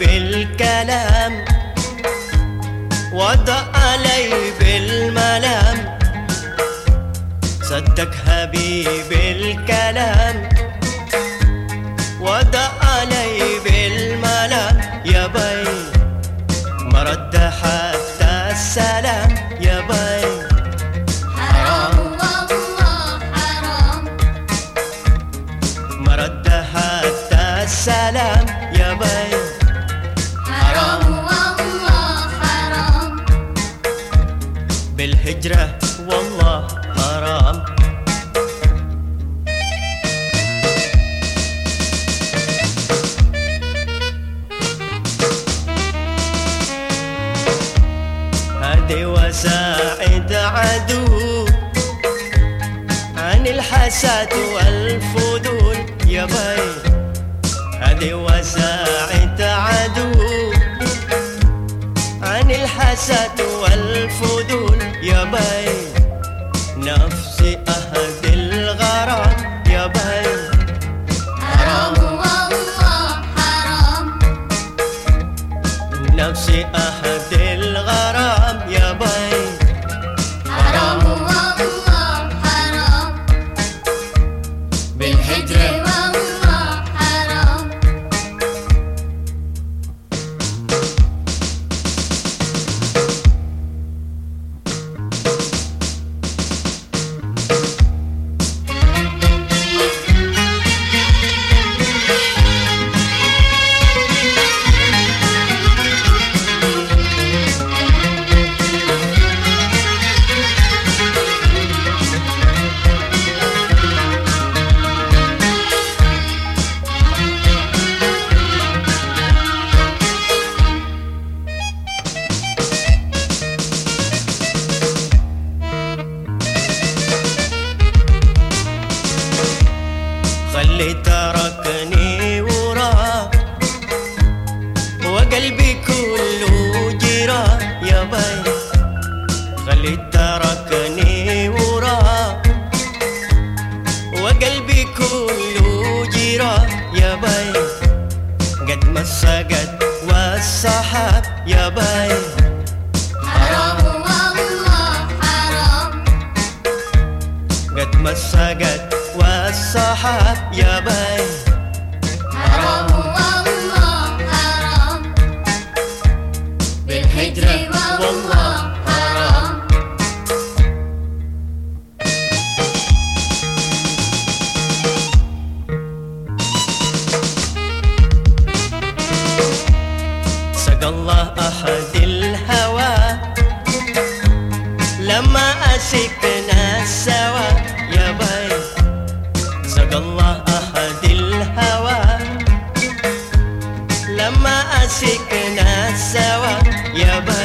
بالكلام ودع علي بالملام. صدق حبيبي الكلام ودع علي بالملام. يا بي مرد حتى هذه وساعد عدو عن الحسد والفضول. يا بي هذه وساعد عدو عن الحسد والفضول. يا بي نفسي أهد الغرام. يا بي حرام. والله حرام. نفسي أهد قد مسقت والسحاب يا بي الله أحد الهوى. لما أسكنا سوا يا بي سقى الله أحد الهوى. لما أسكنا سوا يا بي